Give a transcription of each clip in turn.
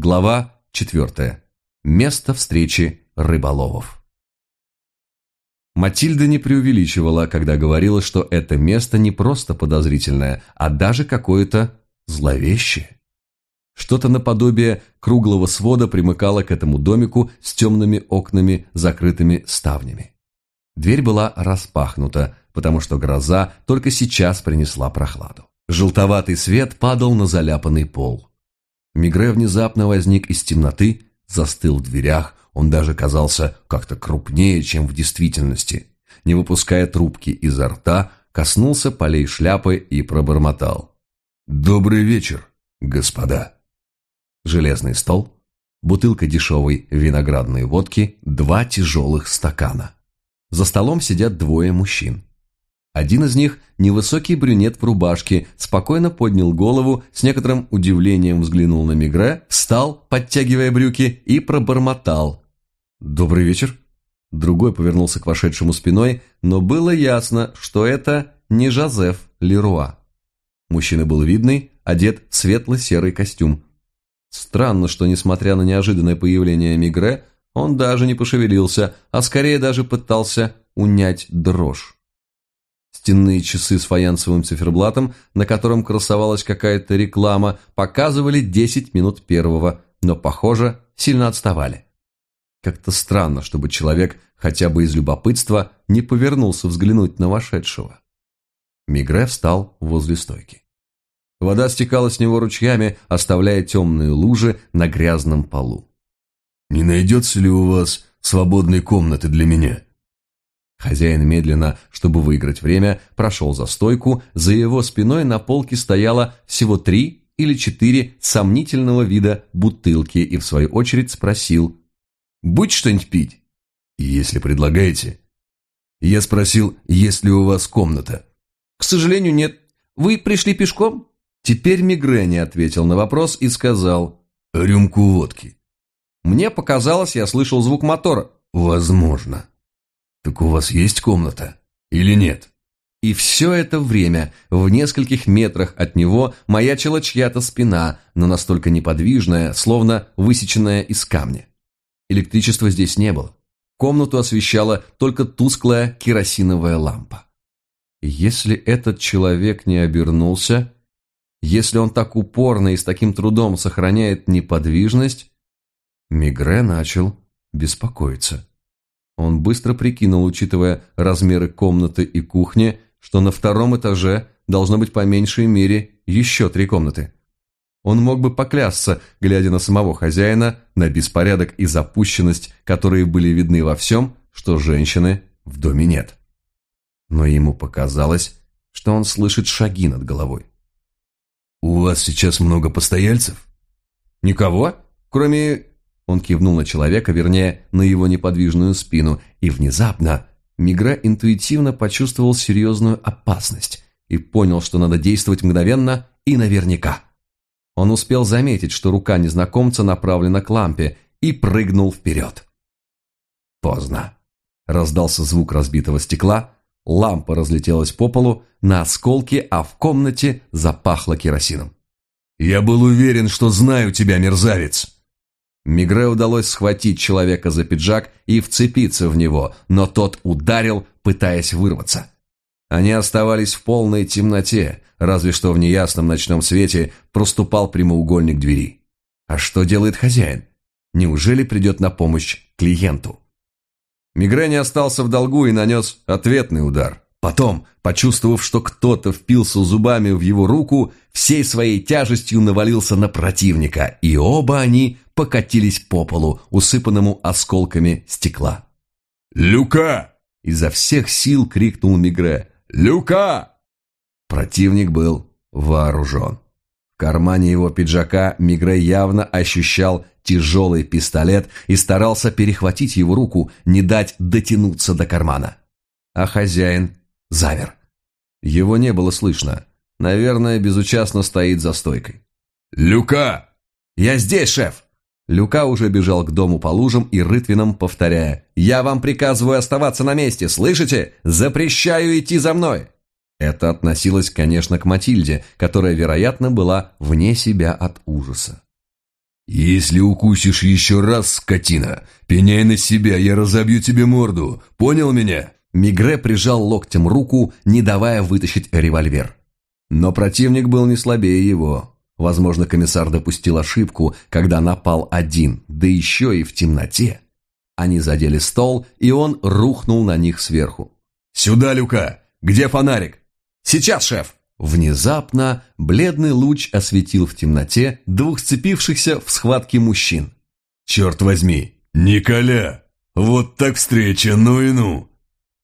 Глава 4. Место встречи рыболовов. Матильда не преувеличивала, когда говорила, что это место не просто подозрительное, а даже какое-то зловещее. Что-то наподобие круглого свода примыкало к этому домику с темными окнами, закрытыми ставнями. Дверь была распахнута, потому что гроза только сейчас принесла прохладу. Желтоватый свет падал на заляпанный пол. Мигре внезапно возник из темноты, застыл в дверях, он даже казался как-то крупнее, чем в действительности. Не выпуская трубки изо рта, коснулся полей шляпы и пробормотал. «Добрый вечер, господа!» Железный стол, бутылка дешевой виноградной водки, два тяжелых стакана. За столом сидят двое мужчин. Один из них, невысокий брюнет в рубашке, спокойно поднял голову, с некоторым удивлением взглянул на Мигре, встал, подтягивая брюки, и пробормотал. «Добрый вечер». Другой повернулся к вошедшему спиной, но было ясно, что это не Жозеф Леруа. Мужчина был видный, одет в светло-серый костюм. Странно, что, несмотря на неожиданное появление Мигре, он даже не пошевелился, а скорее даже пытался унять дрожь. Стенные часы с фаянсовым циферблатом, на котором красовалась какая-то реклама, показывали 10 минут первого, но, похоже, сильно отставали. Как-то странно, чтобы человек хотя бы из любопытства не повернулся взглянуть на вошедшего. Мигре встал возле стойки. Вода стекала с него ручьями, оставляя темные лужи на грязном полу. «Не найдется ли у вас свободной комнаты для меня?» Хозяин медленно, чтобы выиграть время, прошел за стойку, за его спиной на полке стояло всего три или четыре сомнительного вида бутылки и в свою очередь спросил «Будь что-нибудь пить?» «Если предлагаете». Я спросил, есть ли у вас комната. «К сожалению, нет. Вы пришли пешком?» Теперь Мигрени ответил на вопрос и сказал «Рюмку водки». «Мне показалось, я слышал звук мотора». «Возможно». «Так у вас есть комната? Или нет?» И все это время в нескольких метрах от него маячила чья-то спина, но настолько неподвижная, словно высеченная из камня. Электричества здесь не было. Комнату освещала только тусклая керосиновая лампа. Если этот человек не обернулся, если он так упорно и с таким трудом сохраняет неподвижность, Мигре начал беспокоиться. Он быстро прикинул, учитывая размеры комнаты и кухни, что на втором этаже должно быть по меньшей мере еще три комнаты. Он мог бы поклясться, глядя на самого хозяина, на беспорядок и запущенность, которые были видны во всем, что женщины в доме нет. Но ему показалось, что он слышит шаги над головой. «У вас сейчас много постояльцев?» «Никого, кроме он кивнул на человека, вернее, на его неподвижную спину, и внезапно Мигра интуитивно почувствовал серьезную опасность и понял, что надо действовать мгновенно и наверняка. Он успел заметить, что рука незнакомца направлена к лампе, и прыгнул вперед. Поздно. Раздался звук разбитого стекла, лампа разлетелась по полу на осколки, а в комнате запахло керосином. «Я был уверен, что знаю тебя, мерзавец!» Мигре удалось схватить человека за пиджак и вцепиться в него, но тот ударил, пытаясь вырваться. Они оставались в полной темноте, разве что в неясном ночном свете проступал прямоугольник двери. А что делает хозяин? Неужели придет на помощь клиенту? Мигре не остался в долгу и нанес ответный удар. Потом, почувствовав, что кто-то впился зубами в его руку, всей своей тяжестью навалился на противника, и оба они покатились по полу, усыпанному осколками стекла. «Люка!» – изо всех сил крикнул Мигре. «Люка!» Противник был вооружен. В кармане его пиджака Мигре явно ощущал тяжелый пистолет и старался перехватить его руку, не дать дотянуться до кармана. А хозяин замер. Его не было слышно. Наверное, безучастно стоит за стойкой. «Люка!» «Я здесь, шеф!» Люка уже бежал к дому по лужам и рытвинам, повторяя «Я вам приказываю оставаться на месте, слышите? Запрещаю идти за мной!» Это относилось, конечно, к Матильде, которая, вероятно, была вне себя от ужаса. «Если укусишь еще раз, скотина, пеняй на себя, я разобью тебе морду. Понял меня?» Мигре прижал локтем руку, не давая вытащить револьвер. Но противник был не слабее его. Возможно, комиссар допустил ошибку, когда напал один, да еще и в темноте. Они задели стол, и он рухнул на них сверху. «Сюда, Люка! Где фонарик?» «Сейчас, шеф!» Внезапно бледный луч осветил в темноте двух сцепившихся в схватке мужчин. «Черт возьми! Николя! Вот так встреча, ну и ну!»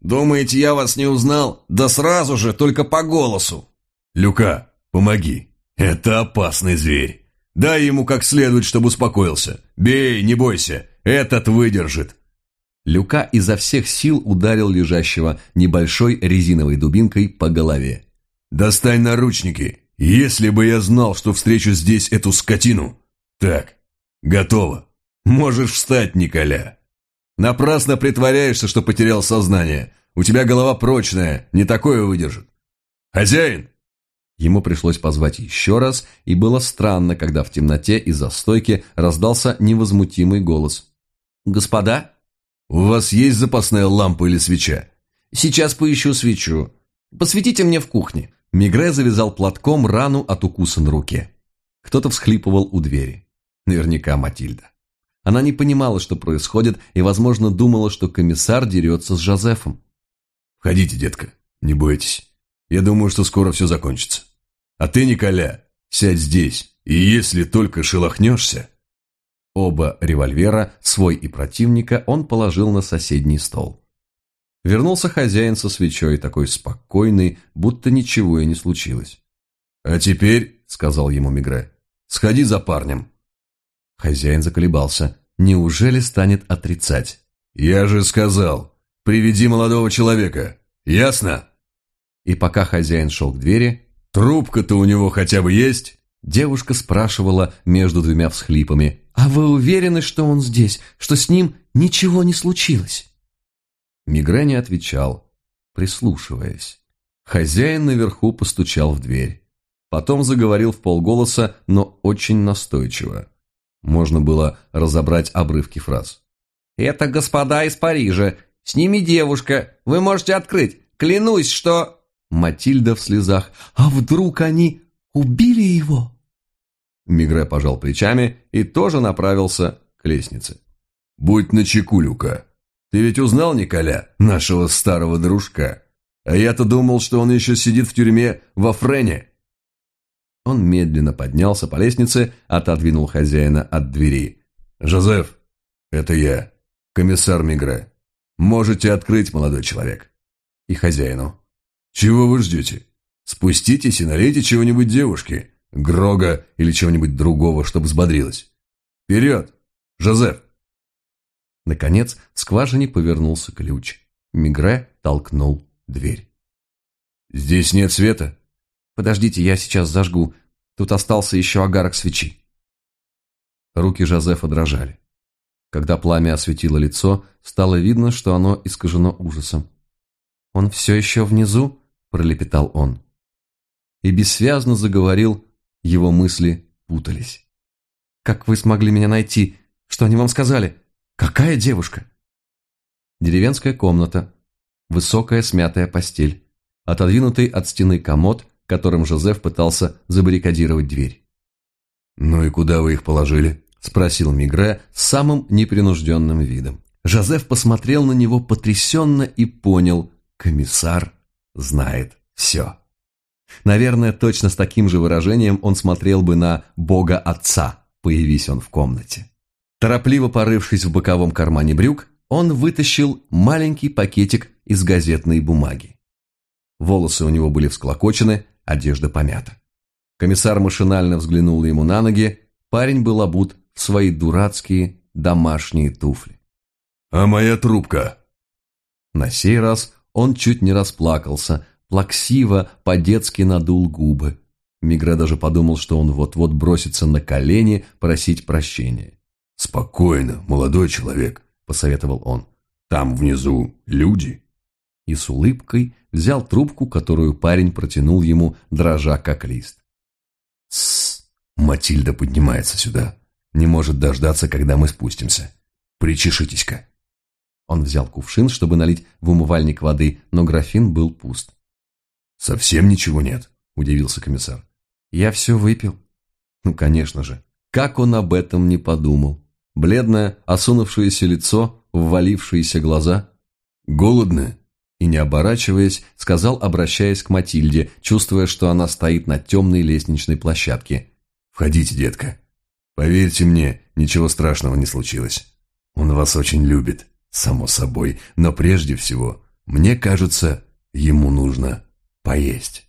«Думаете, я вас не узнал? Да сразу же, только по голосу!» «Люка, помоги! Это опасный зверь! Дай ему как следует, чтобы успокоился! Бей, не бойся! Этот выдержит!» Люка изо всех сил ударил лежащего небольшой резиновой дубинкой по голове. «Достань наручники, если бы я знал, что встречу здесь эту скотину. Так, готово. Можешь встать, Николя. Напрасно притворяешься, что потерял сознание. У тебя голова прочная, не такое выдержит. Хозяин!» Ему пришлось позвать еще раз, и было странно, когда в темноте из-за стойки раздался невозмутимый голос. «Господа?» «У вас есть запасная лампа или свеча?» «Сейчас поищу свечу. Посветите мне в кухне». Мигре завязал платком рану от укуса на руке. Кто-то всхлипывал у двери. Наверняка Матильда. Она не понимала, что происходит, и, возможно, думала, что комиссар дерется с Жозефом. «Входите, детка, не бойтесь. Я думаю, что скоро все закончится. А ты, Николя, сядь здесь, и если только шелохнешься...» Оба револьвера, свой и противника, он положил на соседний стол. Вернулся хозяин со свечой, такой спокойный, будто ничего и не случилось. «А теперь», — сказал ему Мигре, — «сходи за парнем». Хозяин заколебался. Неужели станет отрицать? «Я же сказал, приведи молодого человека. Ясно?» И пока хозяин шел к двери... «Трубка-то у него хотя бы есть?» Девушка спрашивала между двумя всхлипами. «А вы уверены, что он здесь? Что с ним ничего не случилось?» Мигре не отвечал, прислушиваясь. Хозяин наверху постучал в дверь. Потом заговорил в полголоса, но очень настойчиво. Можно было разобрать обрывки фраз. «Это господа из Парижа. С ними девушка. Вы можете открыть. Клянусь, что...» Матильда в слезах. «А вдруг они убили его?» Мигре пожал плечами и тоже направился к лестнице. «Будь начеку, Люка. Ты ведь узнал Николя, нашего старого дружка? А я-то думал, что он еще сидит в тюрьме во Френе». Он медленно поднялся по лестнице, отодвинул хозяина от двери. «Жозеф, это я, комиссар Мигре. Можете открыть, молодой человек». И хозяину. «Чего вы ждете? Спуститесь и налейте чего-нибудь девушке, Грога или чего-нибудь другого, чтобы взбодрилась. Вперед, Жозеф!» Наконец, в скважине повернулся ключ. Мигре толкнул дверь. «Здесь нет света?» «Подождите, я сейчас зажгу. Тут остался еще огарок свечи». Руки Жозефа дрожали. Когда пламя осветило лицо, стало видно, что оно искажено ужасом. «Он все еще внизу?» – пролепетал он. И бессвязно заговорил, его мысли путались. «Как вы смогли меня найти? Что они вам сказали?» Какая девушка? Деревенская комната, высокая смятая постель, отодвинутый от стены комод, которым Жозеф пытался забаррикадировать дверь. «Ну и куда вы их положили?» – спросил Мигре с самым непринужденным видом. Жозеф посмотрел на него потрясенно и понял – комиссар знает все. Наверное, точно с таким же выражением он смотрел бы на Бога Отца, появись он в комнате. Торопливо порывшись в боковом кармане брюк, он вытащил маленький пакетик из газетной бумаги. Волосы у него были всклокочены, одежда помята. Комиссар машинально взглянул ему на ноги, парень был обут в свои дурацкие домашние туфли. «А моя трубка?» На сей раз он чуть не расплакался, плаксиво, по-детски надул губы. Мигре даже подумал, что он вот-вот бросится на колени просить прощения. «Спокойно, молодой человек», — посоветовал он. «Там внизу люди». И с улыбкой взял трубку, которую парень протянул ему, дрожа как лист. «Тссс, Матильда поднимается сюда. Не может дождаться, когда мы спустимся. Причешитесь-ка». Он взял кувшин, чтобы налить в умывальник воды, но графин был пуст. «Совсем ничего нет», — удивился комиссар. «Я все выпил». Ну, конечно же. Как он об этом не подумал? Бледное, осунувшееся лицо, ввалившиеся глаза. «Голодны?» И не оборачиваясь, сказал, обращаясь к Матильде, чувствуя, что она стоит на темной лестничной площадке. «Входите, детка. Поверьте мне, ничего страшного не случилось. Он вас очень любит, само собой, но прежде всего, мне кажется, ему нужно поесть».